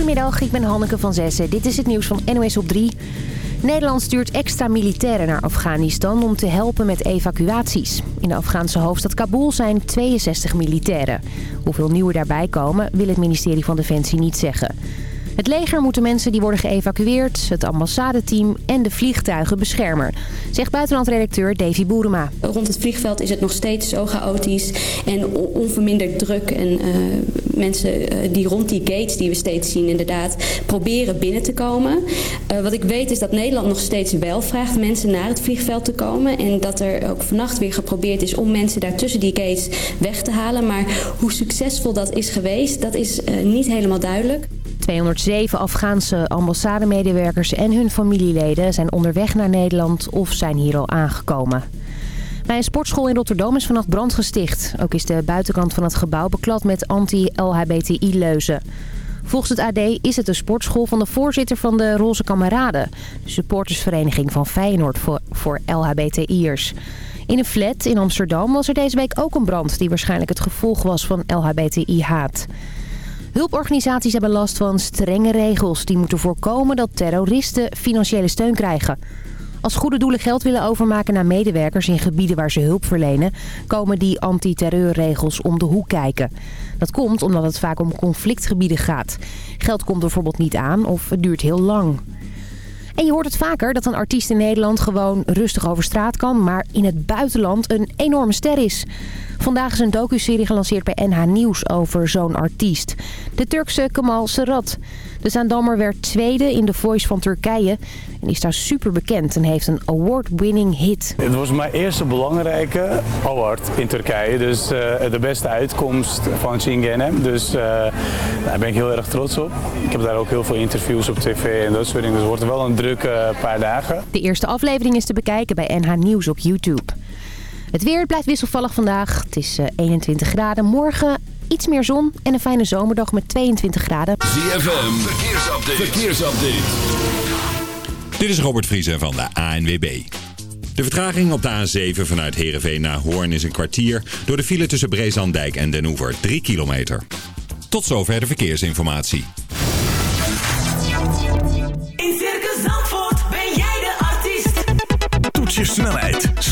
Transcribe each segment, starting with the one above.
Goedemiddag, ik ben Hanneke van Zessen. Dit is het nieuws van NOS op 3. Nederland stuurt extra militairen naar Afghanistan om te helpen met evacuaties. In de Afghaanse hoofdstad Kabul zijn 62 militairen. Hoeveel nieuwe daarbij komen wil het ministerie van Defensie niet zeggen. Het leger moet de mensen die worden geëvacueerd, het ambassadeteam en de vliegtuigen beschermen, zegt buitenlandredacteur Davy Boerema. Rond het vliegveld is het nog steeds zo chaotisch en onverminderd druk. En uh, mensen uh, die rond die gates die we steeds zien inderdaad proberen binnen te komen. Uh, wat ik weet is dat Nederland nog steeds wel vraagt mensen naar het vliegveld te komen. En dat er ook vannacht weer geprobeerd is om mensen daar tussen die gates weg te halen. Maar hoe succesvol dat is geweest, dat is niet helemaal duidelijk. 207 Afghaanse ambassademedewerkers en hun familieleden zijn onderweg naar Nederland of zijn hier al aangekomen. Bij een sportschool in Rotterdam is vannacht brand gesticht. Ook is de buitenkant van het gebouw beklad met anti-LHBTI-leuzen. Volgens het AD is het een sportschool van de voorzitter van de Roze Kameraden. De supportersvereniging van Feyenoord voor, voor LHBTI'ers. In een flat in Amsterdam was er deze week ook een brand... die waarschijnlijk het gevolg was van LHBTI-haat. Hulporganisaties hebben last van strenge regels die moeten voorkomen dat terroristen financiële steun krijgen. Als goede doelen geld willen overmaken naar medewerkers in gebieden waar ze hulp verlenen... komen die antiterreurregels om de hoek kijken. Dat komt omdat het vaak om conflictgebieden gaat. Geld komt bijvoorbeeld niet aan of het duurt heel lang. En je hoort het vaker dat een artiest in Nederland gewoon rustig over straat kan... maar in het buitenland een enorme ster is. Vandaag is een docuserie gelanceerd bij NH Nieuws over zo'n artiest. De Turkse Kemal Serhat. De Zaandammer werd tweede in The Voice van Turkije. En is daar super bekend en heeft een award-winning hit. Het was mijn eerste belangrijke award in Turkije. Dus uh, de beste uitkomst van Çingene. Dus uh, daar ben ik heel erg trots op. Ik heb daar ook heel veel interviews op tv en dat soort dingen. Dus het wordt wel een drukke paar dagen. De eerste aflevering is te bekijken bij NH Nieuws op YouTube. Het weer blijft wisselvallig vandaag. Het is 21 graden. Morgen iets meer zon en een fijne zomerdag met 22 graden. ZFM, verkeersupdate. verkeersupdate. Dit is Robert Vriezen van de ANWB. De vertraging op de A7 vanuit Heerenveen naar Hoorn is een kwartier... door de file tussen Breesandijk en Den Oever, 3 kilometer. Tot zover de verkeersinformatie. In Circus Zandvoort ben jij de artiest. Toets je snelheid,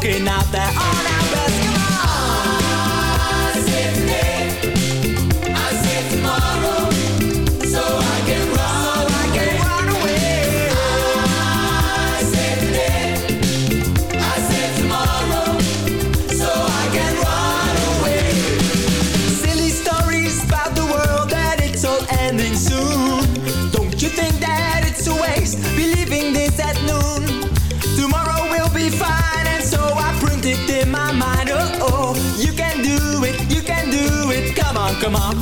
Walking out there. On mom.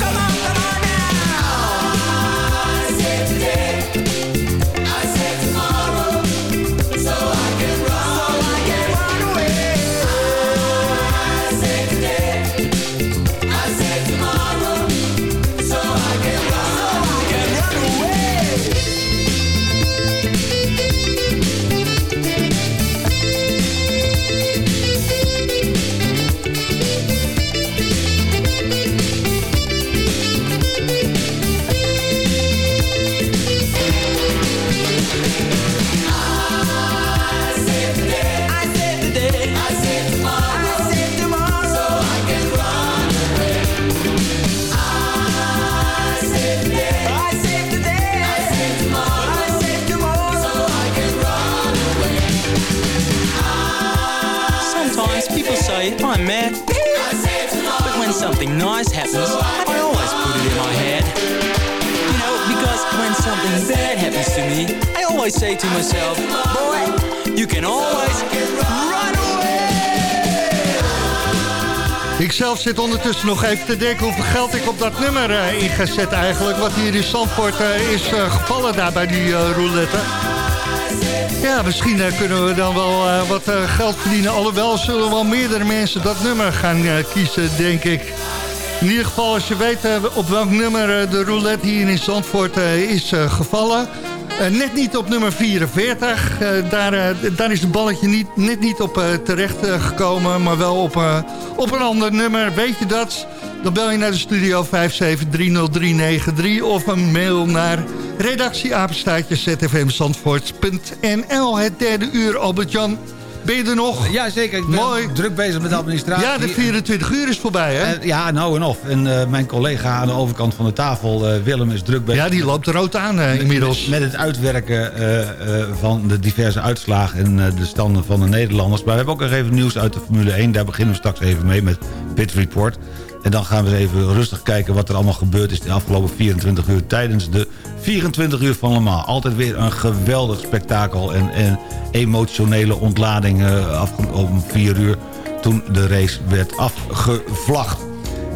Ondertussen nog even te denken hoeveel geld ik op dat nummer eh, in ga zetten eigenlijk. Wat hier in Zandvoort eh, is eh, gevallen daar bij die roulette. Ja, misschien kunnen we dan wel wat geld verdienen. Alhoewel zullen wel meerdere mensen dat nummer gaan kiezen, denk ik. In ieder geval, als je weet op welk nummer de roulette hier in Zandvoort is gevallen... Net niet op nummer 44. Eh, daar, is het balletje niet, net niet op terecht gekomen, maar wel op, op een ander nummer. Weet je dat? Dan bel je naar de studio 5730393 of een mail naar redactieapenstaatje zfmzandvoort.nl. Het derde uur, Albert-Jan. Ben je er nog? Ja, zeker. Ik ben Mooi. druk bezig met de administratie. Ja, de 24 uur is voorbij, hè? Eh, ja, nou en of. En eh, mijn collega aan de overkant van de tafel, eh, Willem, is druk bezig. Ja, die loopt rood aan inmiddels. Met, met het uitwerken van de diverse uitslagen en de standen van de Nederlanders. Maar we hebben ook nog even nieuws uit de Formule 1. Daar beginnen we straks even mee met Pit Report. En dan gaan we eens even rustig kijken wat er allemaal gebeurd is de afgelopen 24 uur tijdens de 24 uur van Le Mans. Altijd weer een geweldig spektakel en, en emotionele ontlading eh, afgelopen 4 uur toen de race werd afgevlacht.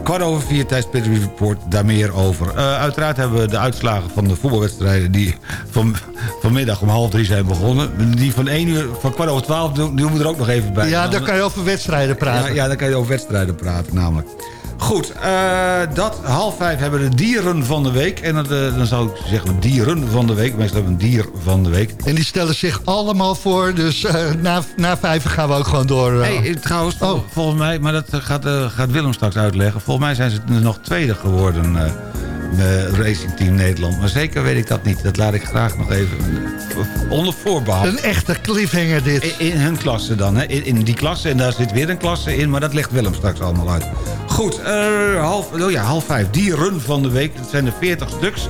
Kwart over vier tijdens Pit Report, daar meer over. Eh, uiteraard hebben we de uitslagen van de voetbalwedstrijden... die van, vanmiddag om half drie zijn begonnen. Die van één uur, van kwart over twaalf, doen doen we er ook nog even bij. Ja, dan kan je over wedstrijden praten. Ja, ja, dan kan je over wedstrijden praten namelijk. Goed, eh, dat half vijf hebben we de dieren van de week. En dat, eh, dan zou ik zeggen dieren van de week. Meestal hebben we een dier van de week. En die stellen zich allemaal voor, dus eh, na, na vijf gaan we ook gewoon door. Hey, trouwens, vol- volgens mij, maar dat gaat, gaat Willem straks uitleggen. Volgens mij zijn ze nog tweede geworden, Racing Team Nederland. Maar zeker weet ik dat niet. Dat laat ik graag nog even onder voorbehoud. Een echte cliffhanger dit. In, in hun klasse dan, hè? In, in die klasse. En daar zit weer een klasse in, maar dat legt Willem straks allemaal uit. Goed, eh, half, oh ja, half vijf. Dieren van de week. Dat zijn er 40 stuks.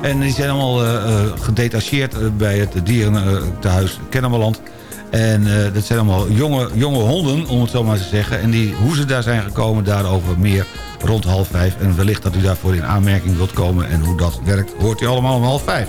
En die zijn allemaal eh, eh, gedetacheerd bij het dierentehuis Kennemerland. En dat zijn allemaal jonge, jonge honden, om het zo maar te zeggen. En die, hoe ze daar zijn gekomen, daarover meer rond half vijf. En wellicht dat u daarvoor in aanmerking wilt komen. En hoe dat werkt, hoort u allemaal om half vijf.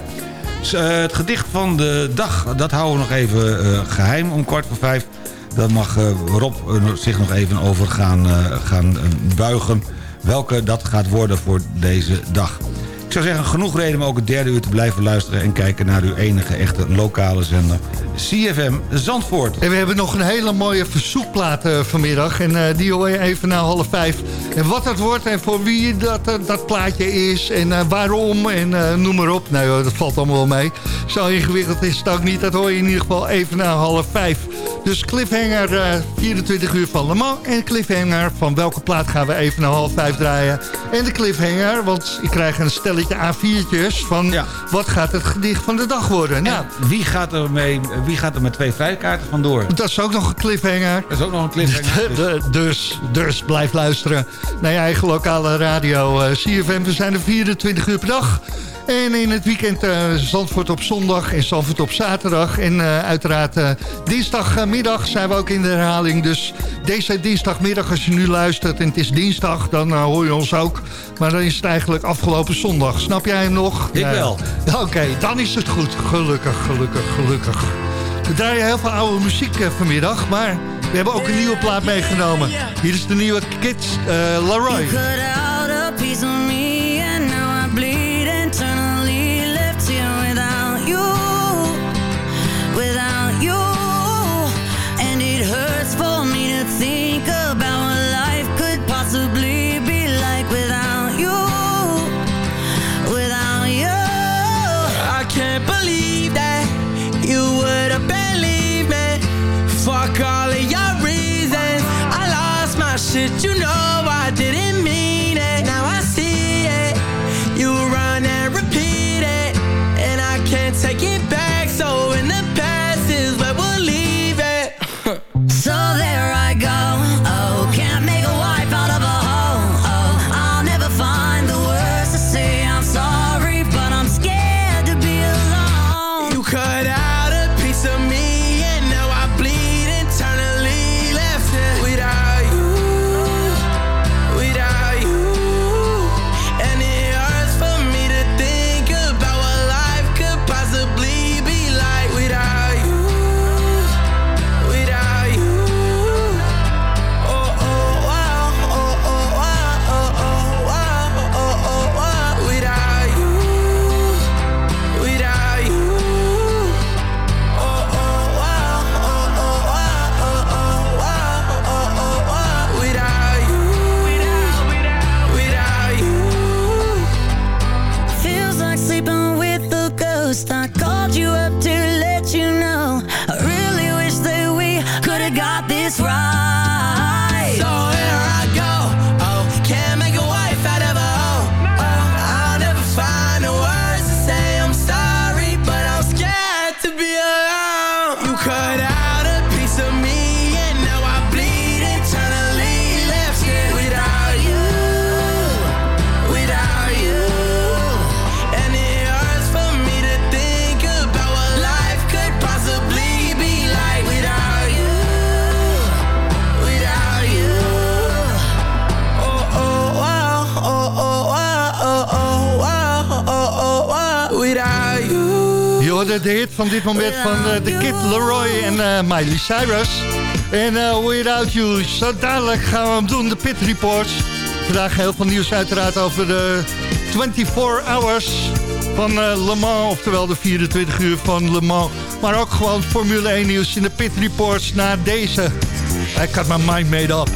Het gedicht van de dag, dat houden we nog even eh, geheim om kwart voor vijf. Daar mag eh, Rob eh, zich nog even over gaan, eh, gaan buigen. Welke dat gaat worden voor deze dag. Ik zou zeggen, genoeg reden om ook het derde uur te blijven luisteren... en kijken naar uw enige echte lokale zender, CFM Zandvoort. En we hebben nog een hele mooie verzoekplaat vanmiddag. En die hoor je even na half vijf. En wat dat wordt en voor wie dat, dat plaatje is. En waarom en noem maar op. Nou dat valt allemaal wel mee. Zo ingewikkeld is het ook niet. Dat hoor je in ieder geval even na half vijf. Dus cliffhanger eh, 24 uur van Le Mans. En cliffhanger van welke plaat gaan we even na half vijf draaien. En de cliffhanger, want ik krijg een stelletje A4'tjes van... wat gaat het gedicht van de dag worden. Nou, Wie gaat, er mee, wie gaat er met twee vrijkaarten vandoor? dat is ook nog een cliffhanger. Dat is ook nog een cliffhanger. Dus, dus blijf luisteren naar je eigen lokale radio eh, CFM. We zijn er 24 uur per dag. En in het weekend uh, Zandvoort op zondag en Zandvoort op zaterdag. En eh, uiteraard eh, dinsdagmiddag zijn we ook in de herhaling. Dus deze dinsdagmiddag, als je nu luistert en het is dinsdag, dan hoor je ons ook. Maar dan is het eigenlijk afgelopen zondag. Snap jij hem nog? Ik wel. Oké, dan is het goed. Gelukkig, gelukkig, gelukkig. We draaien heel veel oude muziek vanmiddag, maar we hebben ook een nieuwe plaat meegenomen. Hier is de nieuwe Kids Leroy. van dit moment van eh, de Kid Leroy en eh, Miley Cyrus. En eh, Without You, zo dadelijk gaan we hem doen, de Pit Reports. Vandaag heel veel nieuws uiteraard over de 24 Hours van Le Mans. Oftewel de 24 uur van Le Mans. Maar ook gewoon Formule 1 nieuws in de Pit Reports na deze. I had my mind made up.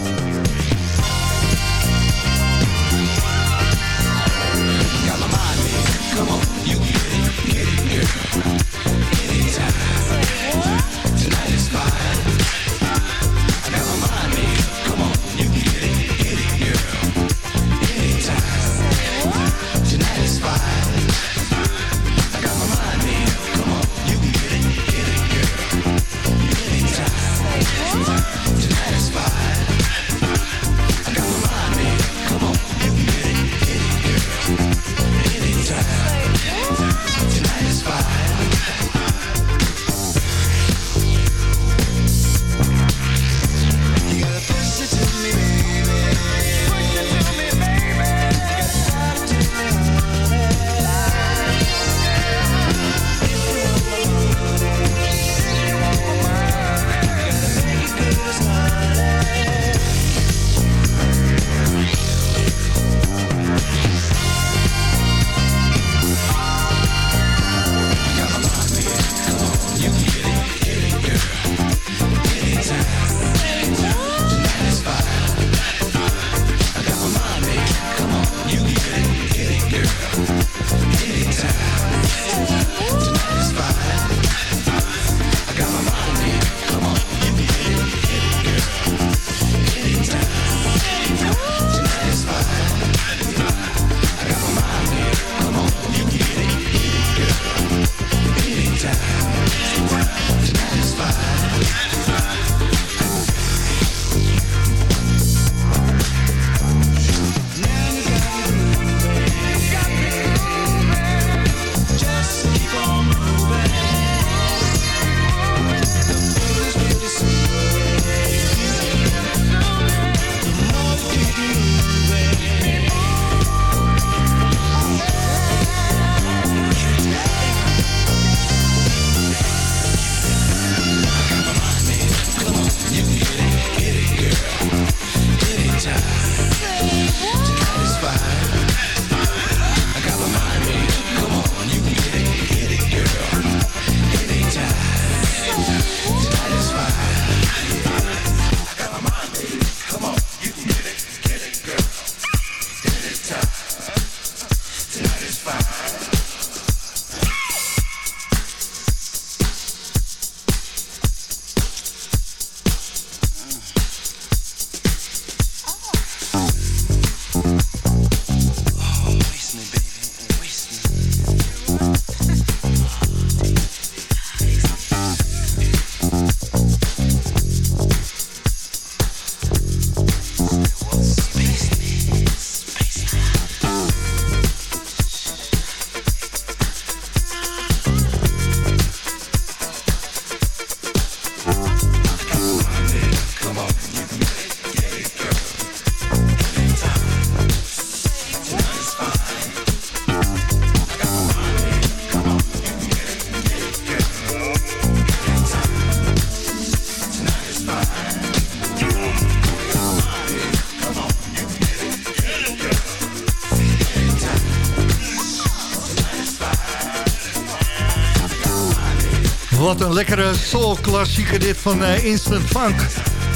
Een lekkere soul-klassieker dit van eh, Instant Funk.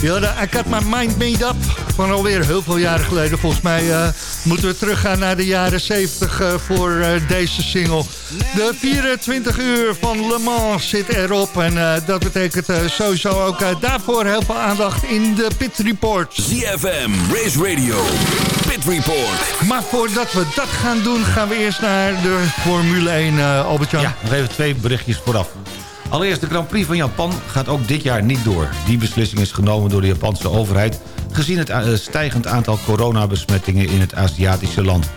Ja, de I Got My Mind Made Up. Van alweer heel veel jaren geleden. Volgens mij eh, moeten we teruggaan naar de jaren 70 eh, voor eh, deze single. De 24 uur van Le Mans zit erop. En eh, dat betekent eh, sowieso ook daarvoor heel veel aandacht in de Pit Report. ZFM, Race Radio, Pit Report. Maar voordat we dat gaan doen, gaan we eerst naar de Formule 1, eh Albert-Jan. Ja, nog even twee berichtjes vooraf. Allereerst, de Grand Prix van Japan gaat ook dit jaar niet door. Die beslissing is genomen door de Japanse overheid... gezien het eh, stijgend aantal coronabesmettingen in het Aziatische land.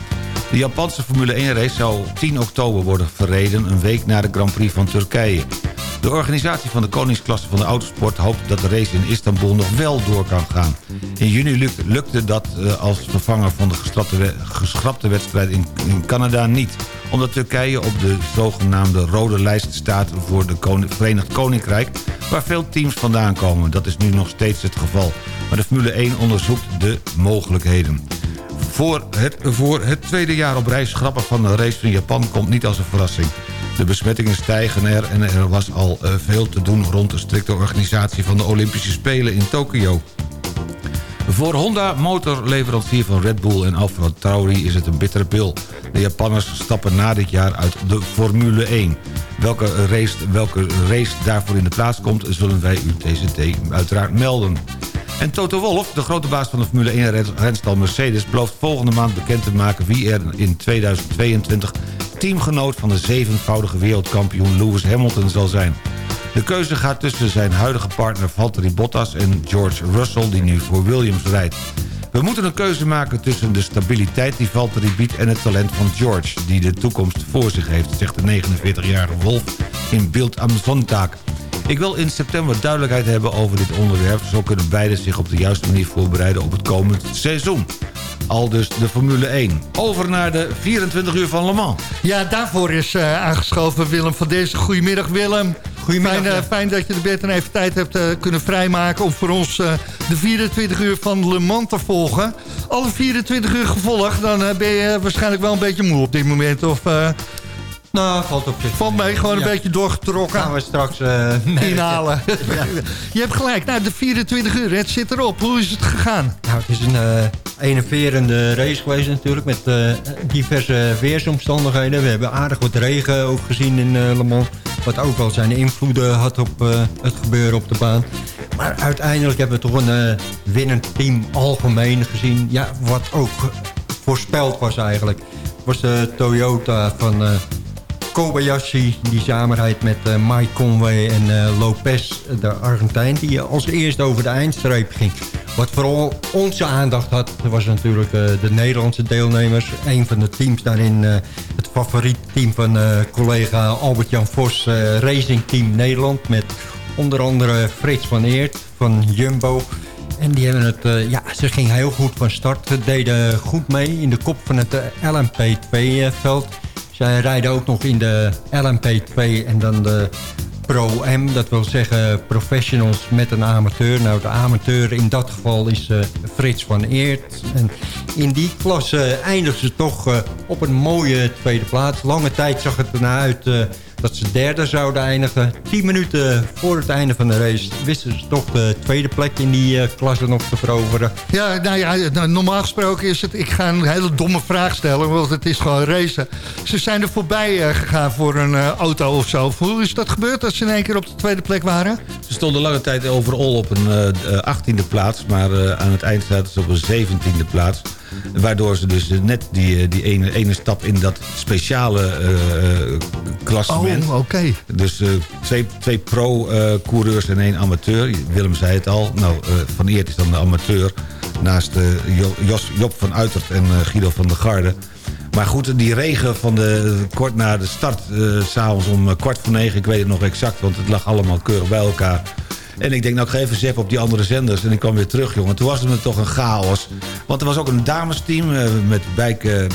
De Japanse Formule 1-race zou 10 oktober worden verreden... een week na de Grand Prix van Turkije. De organisatie van de koningsklasse van de autosport hoopt dat de race in Istanbul nog wel door kan gaan. In juni lukte, dat eh, als vervanger van de geschrapte, we- geschrapte wedstrijd in Canada niet. Omdat Turkije op de zogenaamde rode lijst staat voor Koning- Verenigd Koninkrijk... waar veel teams vandaan komen. Dat is nu nog steeds het geval. Maar de Formule 1 onderzoekt de mogelijkheden. Voor het, voor het tweede jaar op rij schrappen van de race van Japan komt niet als een verrassing. De besmettingen stijgen er en er was al eh, veel te doen rond de strikte organisatie van de Olympische Spelen in Tokio. Voor Honda, motorleverancier van Red Bull en Alfa Tauri, is het een bittere pil. De Japanners stappen na dit jaar uit de Formule 1. Welke race, welke race daarvoor in de plaats komt, zullen wij u TCT uiteraard melden. En Toto Wolff, de grote baas van de Formule 1-renstal Mercedes... belooft volgende maand bekend te maken wie er in 2022... teamgenoot van de zevenvoudige wereldkampioen Lewis Hamilton zal zijn. De keuze gaat tussen zijn huidige partner Valtteri Bottas en George Russell... die nu voor Williams rijdt. We moeten een keuze maken tussen de stabiliteit die Valtteri biedt... en het talent van George, die de toekomst voor zich heeft... zegt de 49-jarige Wolf in Beeld am Sonntag. Ik wil in september duidelijkheid hebben over dit onderwerp. Zo kunnen beiden zich op de juiste manier voorbereiden op het komend seizoen. Al dus de Formule 1. Over naar de 24 uur van Le Mans. Ja, daarvoor is eh, aangeschoven Willem van deze. Goedemiddag Willem. Goedemiddag, Fijn, eh, ja. fijn dat je de bed en even tijd hebt eh, kunnen vrijmaken... om voor ons de 24 uur van Le Mans te volgen. Alle 24 uur gevolgd, dan ben je waarschijnlijk wel een beetje moe op dit moment. Of Nou, valt op zich. valt mee, gewoon Ja. een beetje doorgetrokken. Gaan we straks merken. inhalen. je hebt gelijk. Nou, de 24 uur, het zit erop. Hoe is het gegaan? Nou, het is een eh enerverende race geweest natuurlijk met eh, diverse weersomstandigheden. We hebben aardig wat regen ook gezien in Le Mans. Wat ook wel zijn invloeden had op het gebeuren op de baan. Maar uiteindelijk hebben we toch een winnend team algemeen gezien. Ja, wat ook voorspeld was eigenlijk. Het was de Toyota van... Kobayashi, die samenheid met eh, Mike Conway en eh, Lopez, de Argentijn... die als eerste over de eindstreep ging. Wat vooral onze aandacht had, was natuurlijk eh, de Nederlandse deelnemers. Een van de teams daarin, eh, het favoriet team van eh, collega Albert-Jan Vos... eh, Racing Team Nederland, met onder andere Frits van Eert van Jumbo... En die hebben het, eh, ja, ze ging heel goed van start. Ze deden goed mee in de kop van het eh, LMP2-veld. Zij rijden ook nog in de LMP2 en dan de Pro-M. Dat wil zeggen professionals met een amateur. Nou, de amateur in dat geval is eh, Frits van Eert. En in die klasse eindigden ze toch eh, op een mooie tweede plaats. Lange tijd zag het ernaar uit eh, dat ze derde zouden eindigen. Tien minuten voor het einde van de race wisten ze toch de tweede plek in die eh, klasse nog te veroveren. Ja, nou ja, nou, normaal gesproken is het... Ik ga een hele domme vraag stellen, want het is gewoon racen. Ze zijn er voorbij eh, gegaan voor een eh, auto of zo. Hoe is dat gebeurd dat ze in één keer op de tweede plek waren? Ze stonden lange tijd overal op een eh, eh, 18e plaats... maar eh, aan het eind zaten ze op een 17e plaats. Waardoor ze dus net die, eh, die ene, ene stap in dat speciale eh, klassement... Oh, oké. Dus twee, twee pro-coureurs en één amateur. Willem zei het al. Nou, Van Eert is dan de amateur. Naast Jo- Jos, Job van Uitert en Guido van der Garde. Maar goed, die regen van de, kort na de start, s s'avonds om kwart voor negen... ik weet het nog exact, want het lag allemaal keurig bij elkaar... En ik denk, nou, ik ga even zeppen op die andere zenders. En ik kwam weer terug, jongen. Toen was het toch een chaos. Want er was ook een damesteam eh, met Bijke,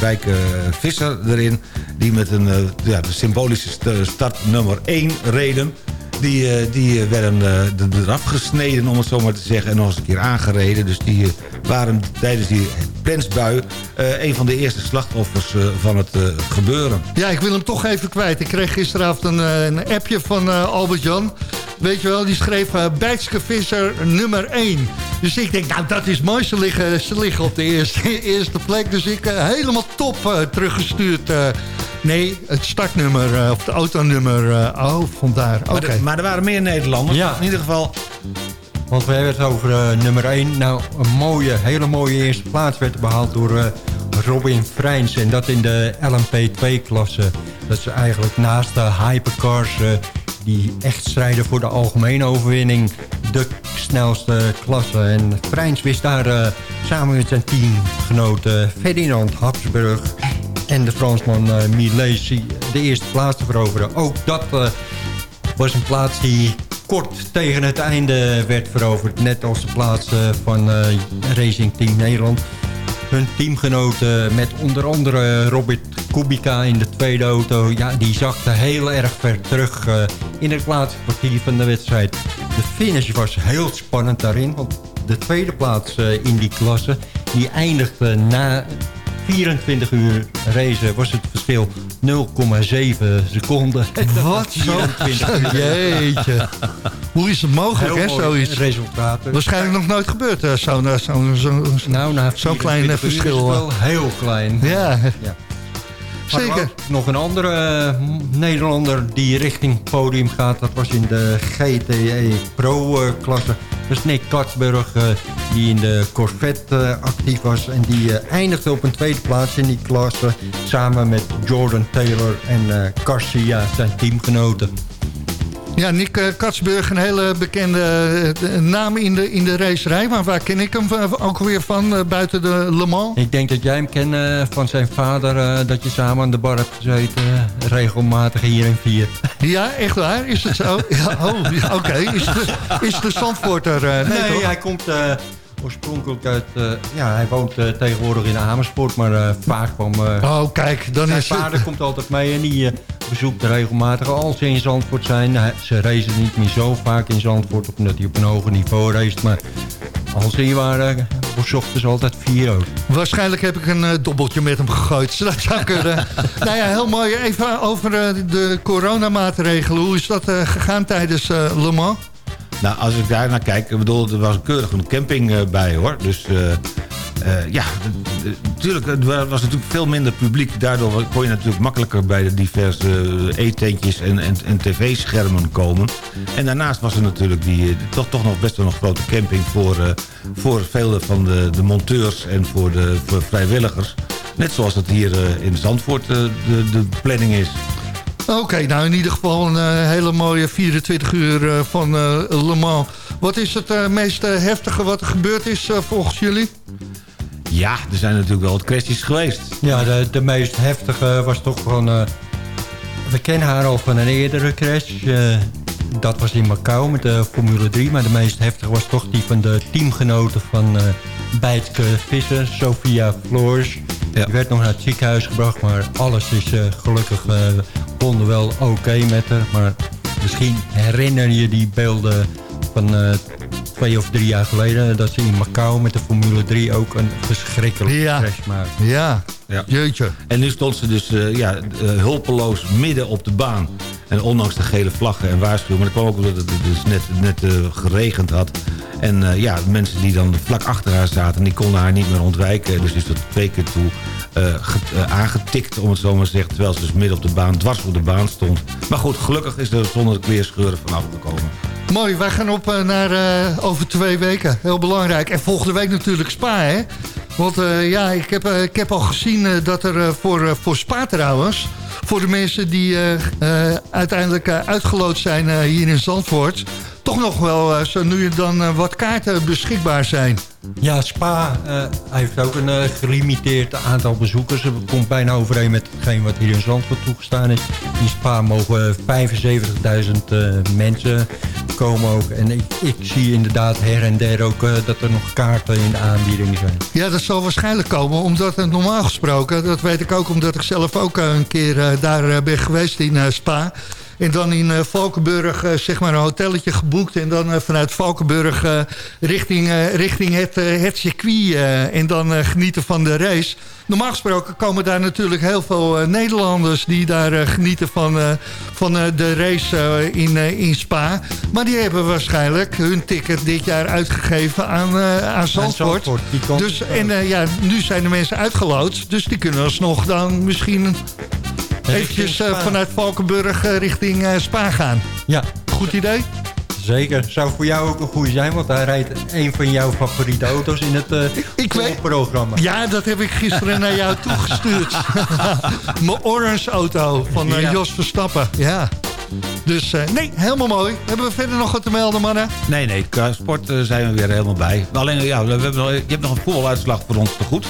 Visser erin... die met een eh, ja, de symbolische st- start nummer 1 reden. Die, eh, die eh, werden eh, er- eraf gesneden, om het zo maar te zeggen... en nog eens een keer aangereden. Dus die waren tijdens die plensbui... een van de eerste slachtoffers van het gebeuren. Ja, ik wil hem toch even kwijt. Ik kreeg gisteravond een, een appje van Albert-Jan. Weet je wel, die schreef uh, Visser nummer 1. Dus ik denk, nou dat is mooi. Ze liggen, op de eerste, eerste plek. Dus ik eh, helemaal top teruggestuurd. Nee, het startnummer eh, of de autonummer. eh, oh, vandaar. Oké. Maar, er- maar er waren meer Nederlanders. Ja. In ieder geval... Want we hebben het over eh, nummer 1. Nou, een mooie, hele mooie eerste plaats werd behaald door Robin Freins. En dat in de LMP2-klasse. Dat is eigenlijk naast de hypercars... die echt strijden voor de algemene overwinning... de snelste klasse. En Freins wist daar samen met zijn teamgenoten Ferdinand Habsburg... en de Fransman Milesi de eerste plaats te veroveren. Ook dat... eh, was een plaats die kort tegen het einde werd veroverd. Net als de plaats eh, van Racing Team Nederland. Hun teamgenoten met onder andere Robert Kubica in de tweede auto... Ja, die zakte heel erg ver terug in het laatste kwartier van de wedstrijd. De finish was heel spannend daarin, want de tweede plaats in die klasse... die eindigde na 24 uur racen was het verschil 0,7 seconden. Wat zo? 24 uur. Jeetje. Hoe is het mogelijk, hè, zoiets? resultaten. Waarschijnlijk nog nooit gebeurd, eh, zo'n zo, zo, zo, Nou, zo'n klein eh, 24 uur is verschil. het wel heel klein. Ja, Ja. zeker. Nog een andere eh, Nederlander die richting podium gaat. Dat was in de GTE Pro-klasse. Dat is Nick Katsburg, eh, die in de Corvette eh, actief was. En die eh, eindigde op een tweede plaats in die klasse. Samen met Jordan Taylor en eh Garcia, zijn teamgenoten. Ja, Nick eh, Katsburg, een hele bekende eh, naam in de, in de racerij. Maar waar ken ik hem ook weer van, eh, buiten de Le Mans? Ik denk dat jij hem kent van zijn vader. dat je samen aan de bar hebt gezeten. regelmatig hier in vier. Ja, echt waar? Is het zo? Ja, oh, ja, oké. Is, de, is de Zandvoorter... nee, Nee, hij komt oorspronkelijk uit... eh, ja, hij woont eh, tegenwoordig in Amersfoort, maar vaak kwam... eh, Oh, kijk, dan zijn is het... vader komt altijd mee en die bezoekt regelmatig als ze in Zandvoort zijn. Hij- ze racen niet meer zo vaak in Zandvoort, omdat hij op een hoger niveau race. Maar als ze hier waren, bezochten ze altijd vier ook. Waarschijnlijk heb ik een dobbeltje met hem gegooid. Dat zou kunnen. nou ja, heel mooi. Even over eh, de coronamaatregelen. Hoe is dat gegaan tijdens Le Mans? Nou, als ik daar naar kijk, bedoel, er was een keurig een camping eh, bij, hoor. Dus eh, eh, ja, natuurlijk, het wa- was natuurlijk veel minder publiek. Daardoor kon je natuurlijk makkelijker bij de diverse eetentjes en, en, en tv-schermen komen. En daarnaast was er natuurlijk die, toch, toch nog best wel een grote camping voor, eh, voor vele van de, de monteurs en voor de voor vrijwilligers. Net zoals het hier in Zandvoort de, de planning is. Oké, nou in ieder geval een eh, hele mooie 24 uur eh, van eh, Le Mans. Wat is het meest heftige wat er gebeurd is volgens jullie? Ja, er zijn natuurlijk wel wat kwesties geweest. Ja, de, de meest heftige was toch van... eh, we kennen haar al van een eerdere crash. eh, dat was in Macau met de Formule 3. Maar de meest heftige was toch die van de teamgenoten van eh Bijtke Visser, Sophia Floors. Die werd nog naar het ziekenhuis gebracht, maar alles is eh, gelukkig eh konden wel oké met haar. Maar misschien herinner je die beelden van eh, twee of drie jaar geleden... dat ze in Macau met de Formule 3 ook een verschrikkelijke Ja. crash maakte. Ja, Ja. jeetje. En nu stond ze dus eh, ja, eh, hulpeloos midden op de baan. En ondanks de gele vlaggen en waarschuwingen... maar dat kwam ook omdat het dus net, net eh, geregend had. En ja, mensen die dan vlak achter haar zaten... die konden haar niet meer ontwijken. Dus is tot twee keer toe aangetikt, om het zo maar te zeggen... terwijl ze dus midden op de baan, dwars op de baan stond. Maar goed, gelukkig is er zonder kleerscheuren vanaf gekomen. Mooi, wij gaan op eh, naar eh, over twee weken. Heel belangrijk. En volgende week natuurlijk Spa, hè? Want eh, ja, ik heb, eh, ik heb al gezien eh, dat er eh, voor, eh, voor Spa trouwens... voor de mensen die eh, eh, uiteindelijk eh, uitgeloot zijn eh, hier in Zandvoort... toch nog wel eh, zo nu en dan eh, wat kaarten beschikbaar zijn. Ja, Spa eh, heeft ook een eh, gelimiteerd aantal bezoekers. Het komt bijna overeen met hetgeen wat hier in Zandvoort toegestaan is. In Spa mogen 75.000 eh, mensen komen ook. En ik, ik zie inderdaad her en der ook dat er nog kaarten in de aanbieding zijn. Ja, dat zal waarschijnlijk komen, omdat het normaal gesproken... dat weet ik ook omdat ik zelf ook een keer daar ben geweest in Spa... En dan in eh, Valkenburg eh, zeg maar een hotelletje geboekt. En dan eh, vanuit Valkenburg richting, richting het, het circuit. en dan genieten van de race. Normaal gesproken komen daar natuurlijk heel veel Nederlanders... die daar genieten van, van de race in, in Spa. Maar die hebben waarschijnlijk hun ticket dit jaar uitgegeven aan, aan Zandvoort. Zandvoort, die kant Dus, en ja, nu zijn de mensen uitgeloodst. Dus die kunnen alsnog dan misschien eventjes eh, vanuit Valkenburg eh, richting eh, Spa gaan. Ja. Goed idee? Zeker. Zou voor jou ook een goede zijn, want hij rijdt een van jouw favoriete auto's in het uh, Ik weet- programma. Ja, dat heb ik gisteren naar jou toegestuurd. Mijn orange auto van eh, Ja. Jos Verstappen. Ja. Dus eh, nee, helemaal mooi. Hebben we verder nog wat te melden, mannen? Nee, nee, qua sport eh, zijn we weer helemaal bij. Alleen, ja, we hebben, nog- je hebt nog een voetbaluitslag voor ons te goed.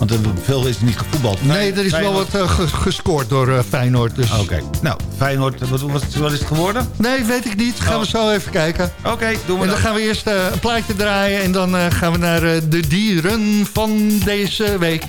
Want er veel is niet gevoetbald. Nee, er is wel wat eh, ge- gescoord door eh, Feyenoord. Dus. Oké, nou, Feyenoord, wat, wat, wat is het geworden? Nee, weet ik niet. Gaan we zo even kijken. Oké, doen we En dan dat. gaan we eerst eh, een plaatje draaien... en dan eh, gaan we naar eh, de dieren van deze week.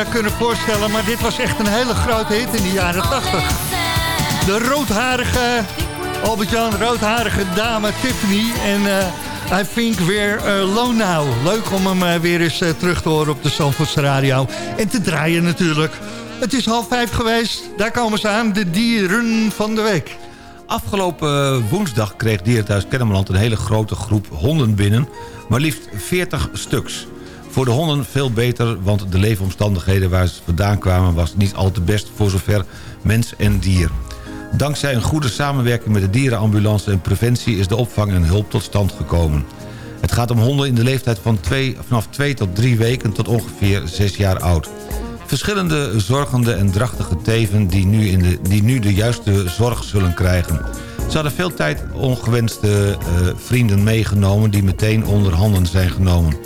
Eh, kunnen voorstellen... maar dit was echt een hele grote hit in de jaren 80. De roodharige, Albert-Jan, roodharige dame Tiffany. En eh, I think we're alone now. Leuk om hem eh, weer eens terug te horen op de Zandvoortse Radio. En te draaien natuurlijk. Het is half vijf geweest. Daar komen ze aan, de dieren van de week. Afgelopen woensdag kreeg Dierenthuis Kennemerland een hele grote groep honden binnen. Maar liefst 40 stuks. Voor de honden veel beter, want de leefomstandigheden waar ze vandaan kwamen... was niet al te best voor zover mens en dier. Dankzij een goede samenwerking met de dierenambulance en preventie... is de opvang en hulp tot stand gekomen. Het gaat om honden in de leeftijd van twee, vanaf 2 tot 3 weken tot ongeveer 6 jaar oud. Verschillende zorgende en drachtige teven die nu, in de, die nu de juiste zorg zullen krijgen. Ze hadden veel tijd ongewenste eh, vrienden meegenomen... die meteen onder handen zijn genomen.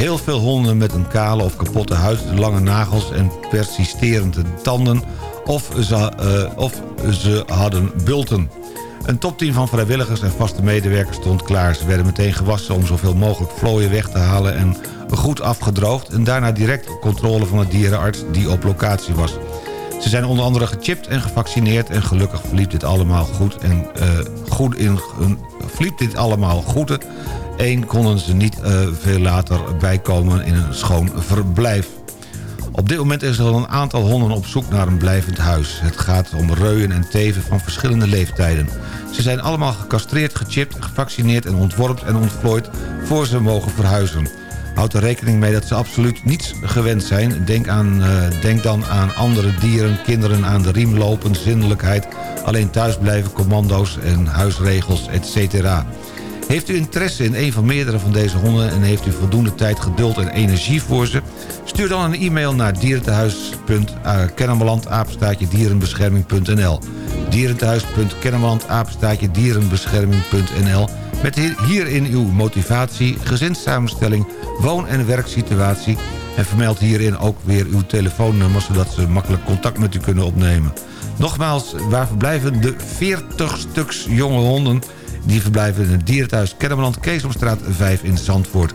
Heel veel honden met een kale of kapotte huid, lange nagels en persisterende tanden... of ze, eh, of ze hadden bulten. Een topteam van vrijwilligers en vaste medewerkers stond klaar. Ze werden meteen gewassen om zoveel mogelijk vlooien weg te halen... en goed afgedroogd en daarna direct controle van de dierenarts die op locatie was. Ze zijn onder andere gechipt en gevaccineerd en gelukkig verliep dit allemaal goed. En uh, goed in, verliep dit allemaal goed. Eén konden ze niet uh, veel later bijkomen in een schoon verblijf. Op dit moment is er al een aantal honden op zoek naar een blijvend huis. Het gaat om reuien en teven van verschillende leeftijden. Ze zijn allemaal gecastreerd, gechipt, gevaccineerd en ontworpt en ontvlooid... voor ze mogen verhuizen. Houd er rekening mee dat ze absoluut niets gewend zijn. Denk, aan, uh, denk dan aan andere dieren, kinderen aan de riem lopen, zindelijkheid... alleen thuisblijven, commando's en huisregels, etc. Heeft u interesse in een van meerdere van deze honden... en heeft u voldoende tijd, geduld en energie voor ze... stuur dan een e-mail naar dierentehuis.kennemerland, dierenbescherming.nl dierentehuis.kennemerland, dierenbescherming.nl met hierin uw motivatie, gezinssamenstelling, woon- en werksituatie... en vermeld hierin ook weer uw telefoonnummer... zodat ze makkelijk contact met u kunnen opnemen. Nogmaals, waar verblijven de 40 stuks jonge honden... die verblijven in het dierenthuis Kennemerland, Keesomstraat 5 in Zandvoort.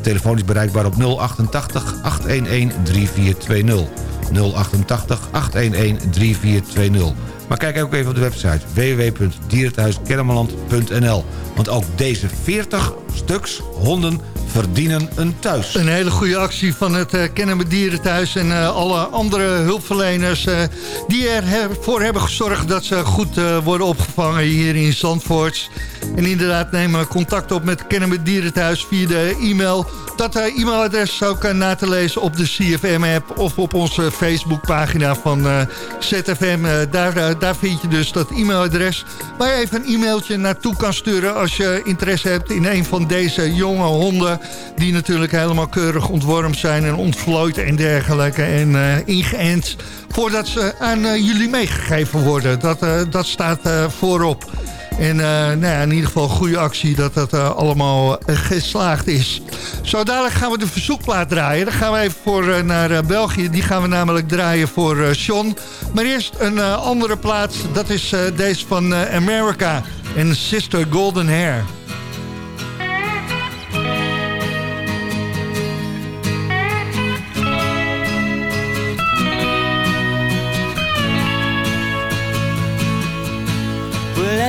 telefoon is bereikbaar op 088 811 3420. 088 811 3420. Maar kijk ook even op de website www.dierenthuiskennemerland.nl. Want ook deze 40 stuks honden verdienen een thuis. Een hele goede actie van het uh, Kennen Dierenthuis... en uh, alle andere hulpverleners uh, die ervoor hebben gezorgd... dat ze goed worden opgevangen hier in Zandvoort. En inderdaad nemen contact op met Kennen Dierenthuis via de e-mail. Dat e-mailadres is ook na te lezen op de CFM-app... of op onze Facebookpagina van ZFM. daar, daar vind je dus dat e-mailadres... waar je even een e-mailtje naartoe kan sturen... als je interesse hebt in een van deze jonge honden die natuurlijk helemaal keurig ontwormd zijn en ontvlooid en dergelijke. En uh, ingeënt voordat ze aan uh, jullie meegegeven worden. Dat, uh, dat staat voorop. En nou ja, in ieder geval goede actie dat dat allemaal geslaagd is. Zo dadelijk gaan we de verzoekplaat draaien. Dan gaan we even voor naar België. Die gaan we namelijk draaien voor Sean. Maar eerst een andere plaats. Dat is deze van America en Sister Golden Hair.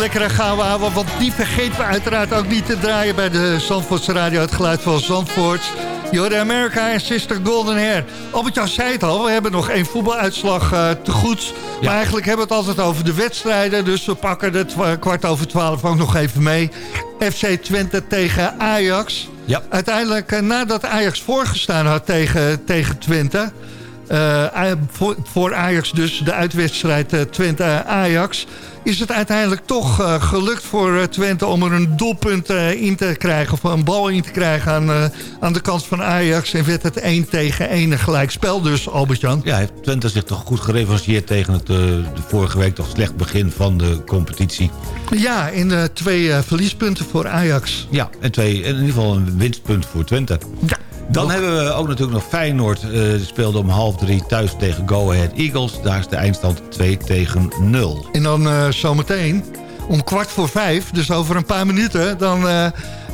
Lekkere gouden avond, want die vergeten we uiteraard ook niet te draaien... bij de Zandvoortse Radio, het geluid van Zandvoort. Jorde America en Sister Golden Hair. Albert-Jan zei het al, we hebben nog één voetbaluitslag eh, te goed. Maar eigenlijk hebben we het altijd over de wedstrijden... dus we pakken het kwart over twaalf ook nog even mee. FC Twente tegen Ajax. Ja. Uiteindelijk, eh, nadat Ajax voorgestaan had tegen, tegen Twente... eh, voor, voor Ajax dus de uitwedstrijd Twente-Ajax... is het uiteindelijk toch eh, gelukt voor eh, Twente om er een doelpunt eh, in te krijgen... of een bal in te krijgen aan, aan de kant van Ajax. En werd het 1 tegen 1 een gelijkspel dus, Albert-Jan. Ja, heeft Twente zich toch goed gerevancheerd tegen het de vorige week toch slecht begin van de competitie. Ja, in eh, twee verliespunten voor Ajax. Ja, en twee, in ieder geval een winstpunt voor Twente. Dan hebben we ook natuurlijk nog Feyenoord. eh speelde om half drie thuis tegen Go Ahead Eagles. Daar is de eindstand 2 tegen 0. En dan eh, zometeen om kwart voor vijf, dus over een paar minuten... dan, eh,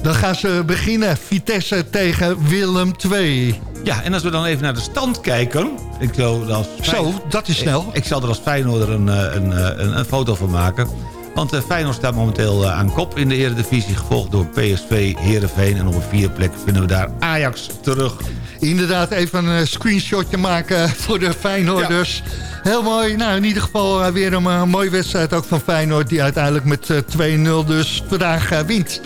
dan gaan ze beginnen. Vitesse tegen Willem 2. Ja, en als we dan even naar de stand kijken... Ik zou als Zo, dat is snel. Ik, ik zal er als Feyenoorder een, een, een, een foto van maken. Want eh, Feyenoord staat momenteel eh, aan kop in de eredivisie... gevolgd door PSV, Heerenveen. En op een vierde plek vinden we daar Ajax terug. Inderdaad, even een eh, screenshotje maken voor de Feyenoorders. Heel mooi. Nou, in ieder geval weer een, mooie wedstrijd ook van Feyenoord... die uiteindelijk met eh, 2-0 dus vandaag wint.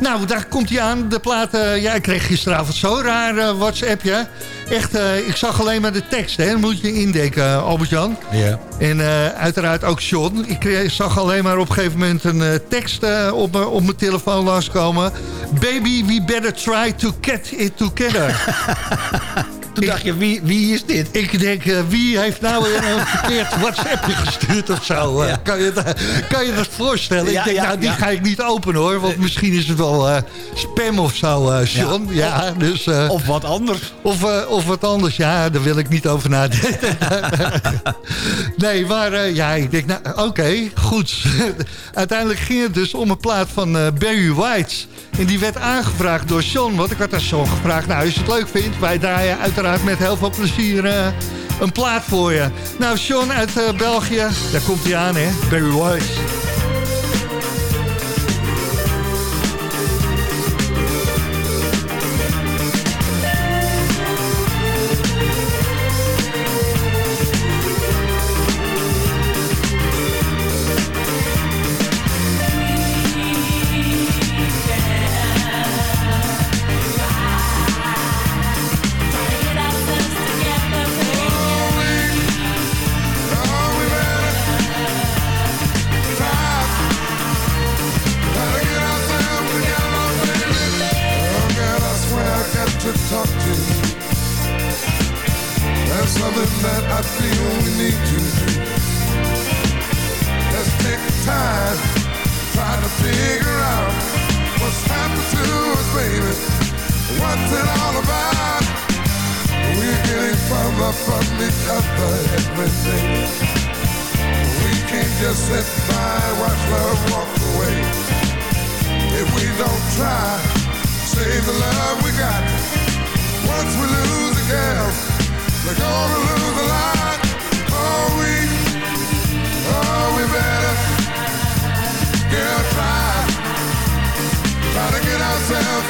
Nou, daar komt hij aan. De plaat, eh, ja, ik kreeg gisteravond zo raar eh, WhatsAppje. Echt, eh, ik zag alleen maar de tekst, hè. Moet je indenken, eh, Albert-Jan. Ja. En uiteraard ook John. Ik kreeg- zag alleen maar op een gegeven moment een tekst op, mijn- op mijn telefoon langskomen. Baby, we better try to get it together. Toen dacht je, wie, wie is dit? Ik denk, eh, wie heeft nou weer een verkeerd WhatsAppje gestuurd of zo? Eh, kan, je dat, kan je dat voorstellen? Ja, ik denk, ja, nou, die ga ik niet openen hoor. Want misschien is het wel eh, spam of zo, eh, John. Ja, dus... eh, Of wat anders. of, eh, of wat anders, ja, daar wil ik niet over nadenken. nee, maar eh, ja, ik denk, nou, oké, goed. Uiteindelijk ging het dus om een plaat van eh, Barry White. En die werd aangevraagd door Sean. Want ik had aan Sean gevraagd, nou, als je het leuk vindt... wij draaien uiteraard met heel veel plezier eh, een plaat voor je. Nou, Sean uit eh, België, daar komt hij aan, hè, Barry White.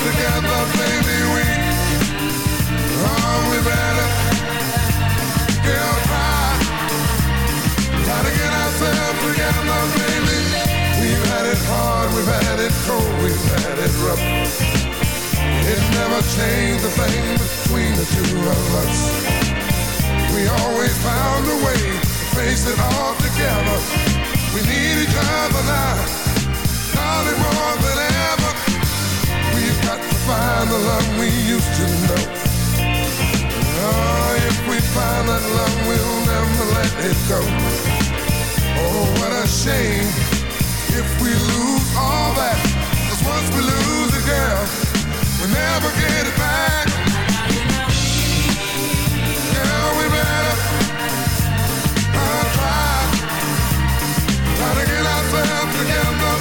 together, baby, we oh, we better get by. Try to get ourselves together, baby. We've had it hard, we've had it cold, we've had it rough. It never changed a thing between the two of us. We always found a way to face it all together. We need each other now, darling, more than ever. Find the love we used to know. Oh, if we find that love, we'll never let it go. Oh, what a shame if we lose all that. 'Cause once we lose a girl, we never get it back. Girl, we better try, try to get ourselves together,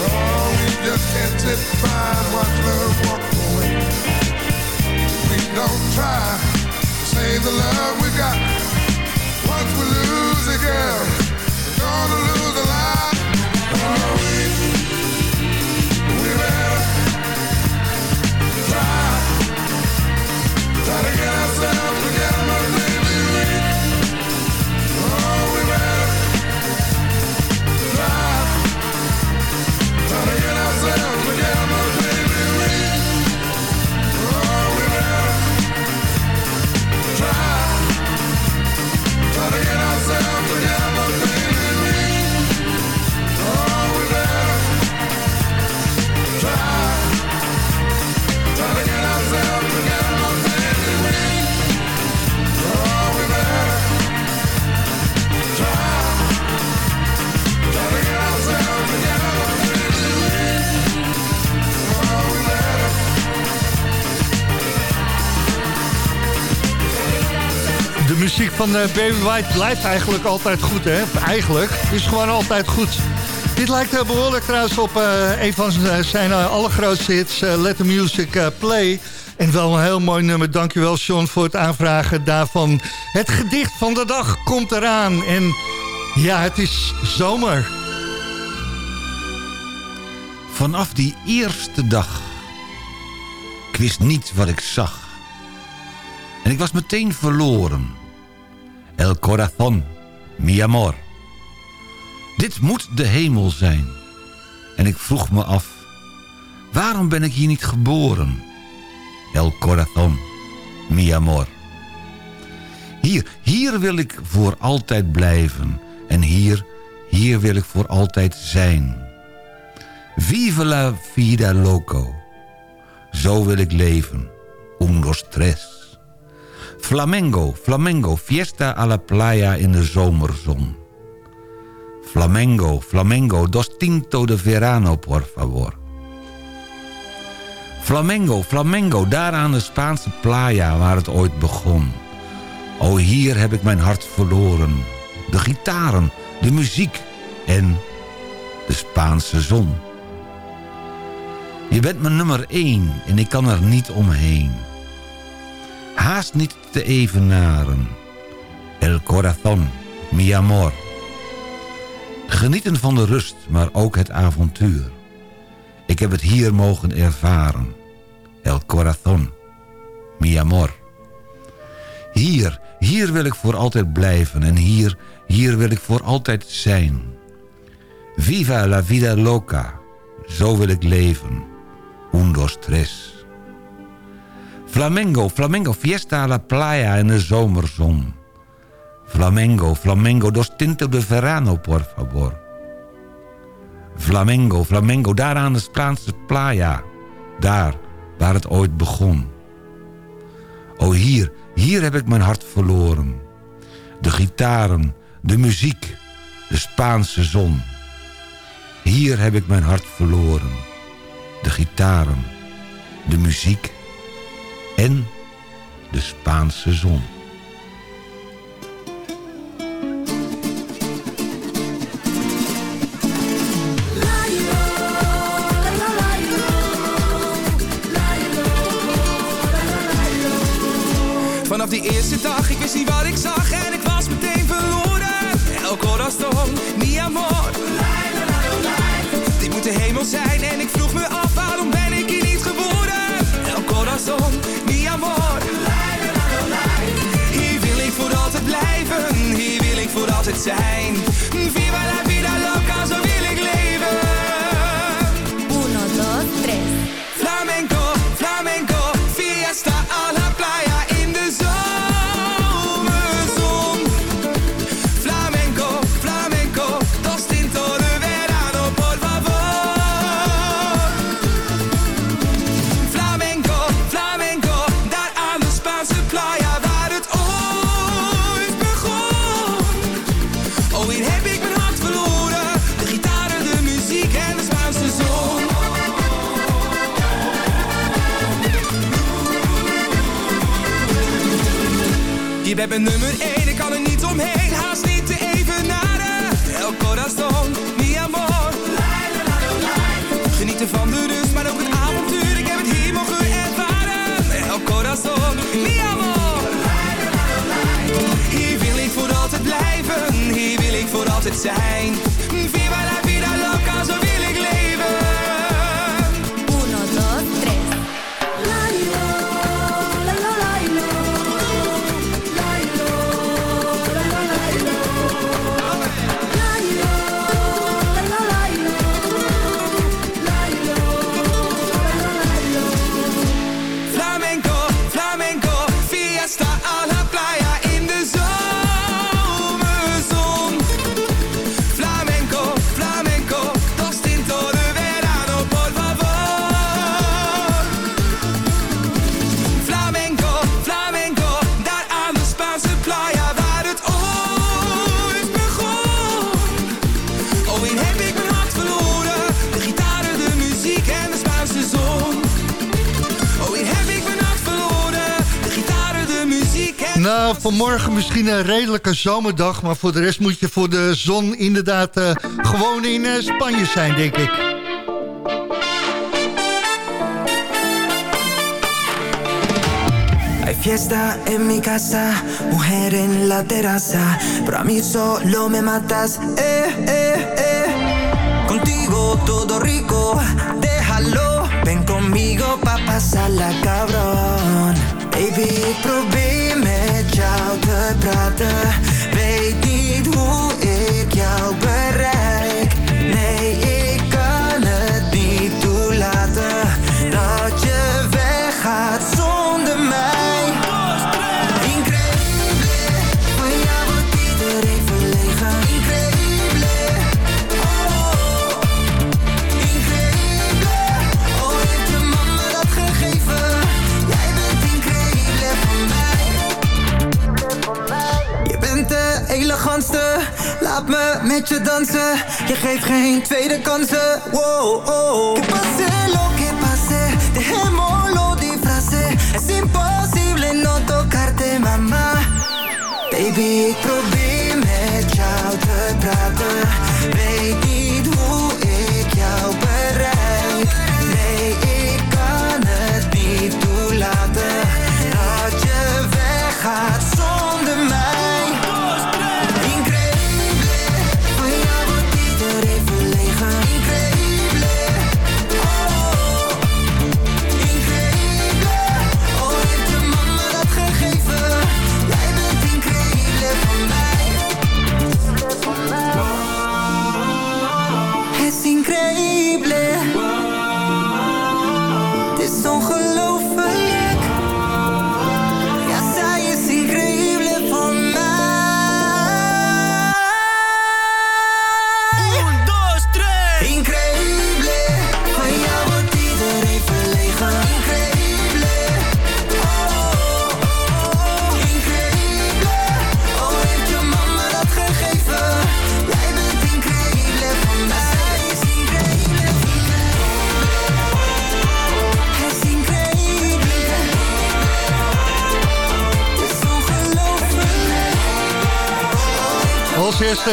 Oh, we just can't love. We don't try to save the love we got. Once we lose a girl, we're gonna van eh, Baby White blijft eigenlijk altijd goed, hè? Eigenlijk. is gewoon altijd goed. Dit lijkt eh, behoorlijk trouwens op eh, een van zijn- allergrootste hits, Let the Music Play. En wel een heel mooi nummer. Dankjewel, Sean, voor het aanvragen daarvan. Het gedicht van de dag komt eraan. En ja, het is zomer. Vanaf die eerste dag. Ik wist niet wat ik zag. En ik was meteen verloren. El corazón, mi amor. Dit moet de hemel zijn. En ik vroeg me af. Waarom ben ik hier niet geboren? El corazón, mi amor. Hier, hier wil ik voor altijd blijven. En hier, hier wil ik voor altijd zijn. Vive la vida loco. Zo wil ik leven. Un, dos, tres. Flamengo, flamengo, fiesta a la playa in de zomerzon. Flamengo, flamengo, dos tinto de verano, por favor. Flamengo, flamengo, daar aan de Spaanse playa waar het ooit begon. O, hier heb ik mijn hart verloren. De gitaren, de muziek en de Spaanse zon. Je bent mijn nummer één en ik kan er niet omheen. Haast niet te evenaren. El corazón, mi amor. Genieten van de rust, maar ook het avontuur. Ik heb het hier mogen ervaren. El corazón, mi amor. Hier, hier wil ik voor altijd blijven en hier, hier wil ik voor altijd zijn. Viva la vida loca, zo wil ik leven. Un, dos, tres. Flamengo, flamengo, fiesta la playa in de zomerzon. Flamengo, flamengo, dos tinto de verano, por favor. Flamengo, flamengo, daar aan de Spaanse playa. Daar, waar het ooit begon. O hier, hier heb ik mijn hart verloren. De gitaren, de muziek, de Spaanse zon. Hier heb ik mijn hart verloren. De gitaren, de muziek en de Spaanse zon. Vanaf die eerste dag, ik wist niet wat ik zag en ik was meteen verloren. El Corazón, mi amor. Dit moet de hemel zijn en ik vroeg me af waarom het zijn. We hebben nummer 1, ik kan er niet omheen, haast niet te evenaren. El Corazón, mi amor. Genieten van de rust, maar ook het avontuur, ik heb het hier mogen ervaren. El Corazón, mi amor. Hier wil ik voor altijd blijven, hier wil ik voor altijd zijn Nou, vanmorgen misschien een redelijke zomerdag... maar voor de rest moet je voor de zon inderdaad uh, gewoon in eh, Spanje zijn, denk ik. Hay fiesta en mi casa, mujer en la terraza, pero a mí solo me matas, eh, eh, eh. Contigo todo rico, déjalo, ven conmigo pa' pasarla cabrón. Baby, ik probeer met jou te praten. Weet niet hoe ik jou bereik. met je dansen. Je geeft geen tweede kansen. Wow, oh. Que pase lo que pase, dejémoslo disfrazé. Es imposible no tocarte, mama. Baby, ik probeer.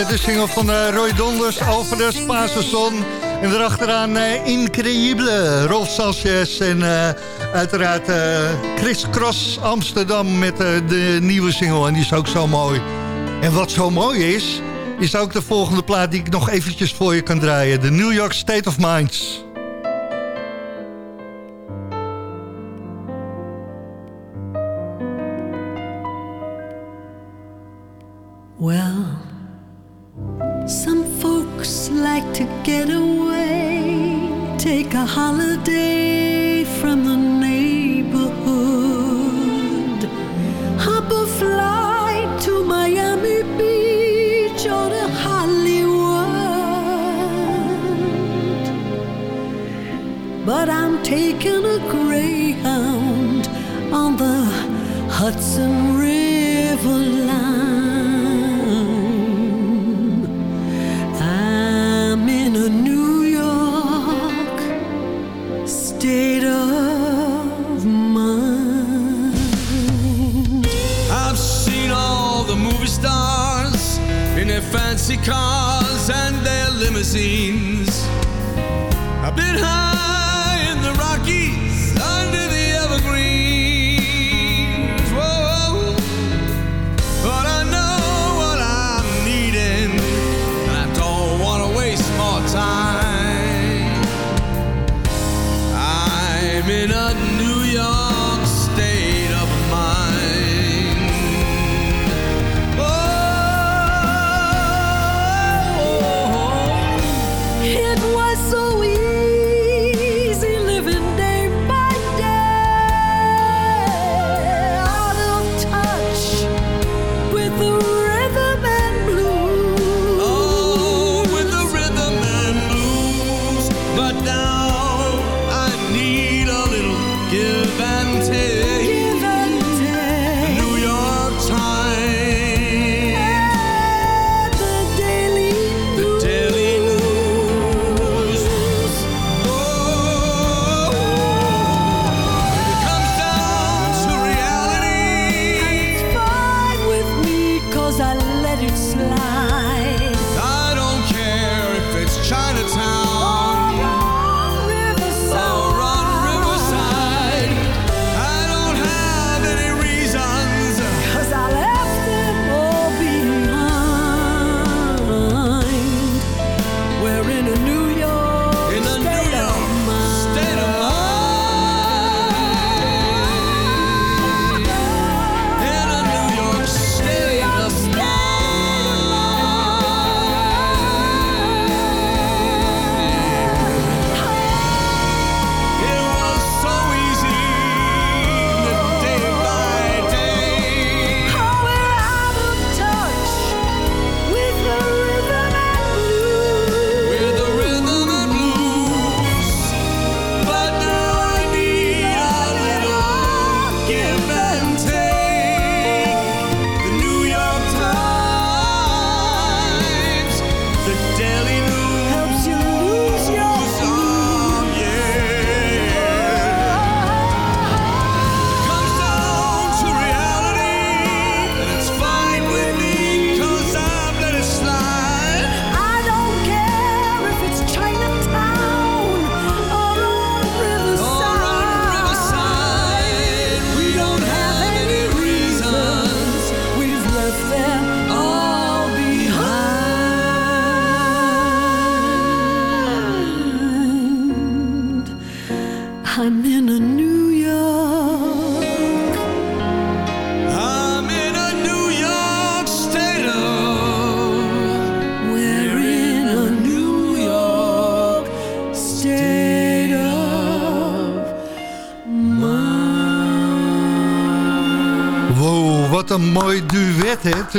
de single van eh, Roy Donders over de Spaanse zon. En daarachteraan eh, Increíble, Rolf Sanchez en eh, uiteraard Chris Cross Amsterdam met de nieuwe single. En die is ook zo mooi. En wat zo mooi is, is ook de volgende plaat die ik nog eventjes voor je kan draaien. De New York State of Minds.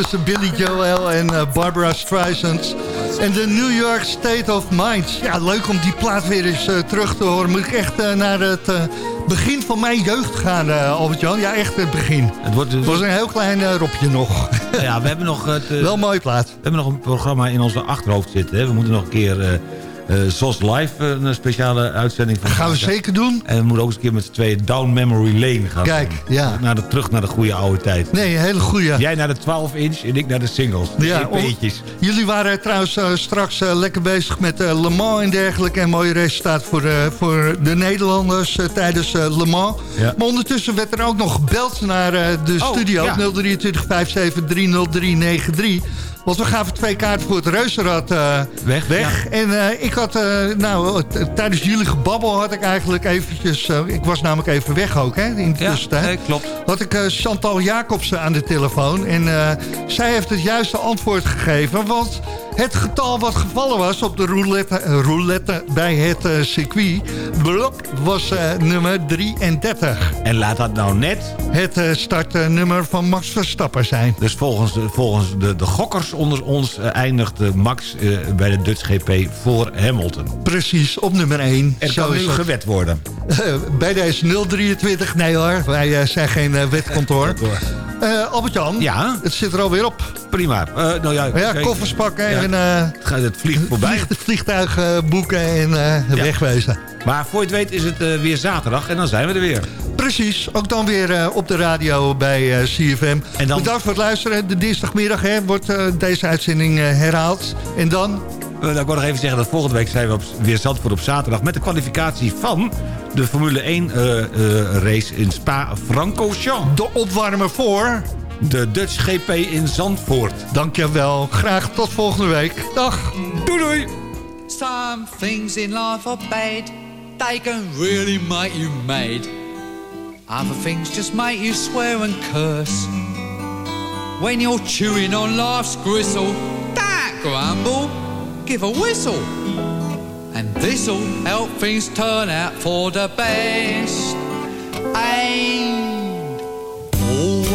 tussen Billy Joel en eh, Barbara Streisand. En de New York State of Mind. Ja, leuk om die plaat weer eens eh, terug te horen. Moet ik echt eh, naar het begin van mijn jeugd gaan, Albert-Jan. Ja, echt het begin. Het, wordt, dus- was een heel klein ropje nog. Ja, we hebben nog... Het, Wel een mooie plaat. We hebben nog een programma in onze achterhoofd zitten. Hè. We moeten nog een keer ZOS Live eh, een speciale uitzending van Gaan we zeker doen. En we moeten ook eens een keer met z'n tweeën down memory lane gaan. Kijk, ja. Naar de, terug naar de goede oude tijd. Nee, een hele goeie. Jij naar de 12 inch en ik naar de singles. De Ja, EP'tjes. Jullie waren trouwens eh, straks eh, lekker bezig met eh, Le Mans en dergelijke. En mooie resultaat voor, eh, voor de Nederlanders eh, tijdens eh, Le Mans. Ja. Maar ondertussen werd er ook nog gebeld naar eh, de Oh, studio. ja. 023 57 30393. Want we gaven twee kaarten voor het reuzenrad eh, Weg, weg. En eh, ik had, eh, nou, tijdens jullie gebabbel had ik eigenlijk eventjes... ik was namelijk even weg ook, hè, in de Ja, tussentijd. nee, klopt. Had ik Chantal Jacobsen aan de telefoon. En zij heeft het juiste antwoord gegeven. Want het getal wat gevallen was op de roulette, eh, roulette bij het eh, circuit... blok, was eh, nummer 33. En laat dat nou net Het startnummer van Max Verstappen zijn. Dus volgens, de- volgens de, de gokkers onder ons eindigt Max bij de Dutch GP voor Hamilton. Precies, op nummer 1. Er kan nu gewet worden. bij deze 023, nee hoor, wij zijn geen wetkantoor. Albert-Jan, Ja? het zit er alweer op. Prima. Nou ja, Ja, koffers pakken. En eh, Het gaat- Het vliegt voorbij. vlieg, het vliegtuig eh, boeken en eh, Ja. wegwezen. Maar voor je het weet is het weer zaterdag en dan zijn we er weer. Precies, ook dan weer op de radio bij CFM. En dan- Bedankt voor het luisteren. De dinsdagmiddag hè, wordt deze uitzending herhaald. En dan, nou, ik wil nog even zeggen dat volgende week zijn we op, weer Zandvoort op zaterdag... met de kwalificatie van de Formule 1 eh, eh, race in Spa-Francorchamps. de opwarmer voor. De Dutch GP in Zandvoort. Dankjewel. Graag tot volgende week. Dag. Doei doei! Some things in life are bad. They can really make you mad. Other things just make you swear and curse. When you're chewing on life's gristle, don't grumble, give a whistle. And this'll help things turn out for the best. And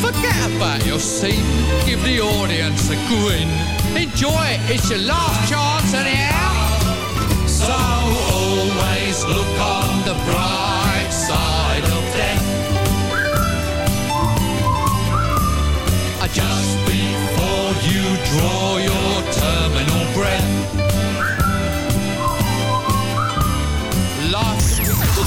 Forget about your seat. give the audience a grin. Enjoy it, it's your last chance anyhow. Er- so always look on the bright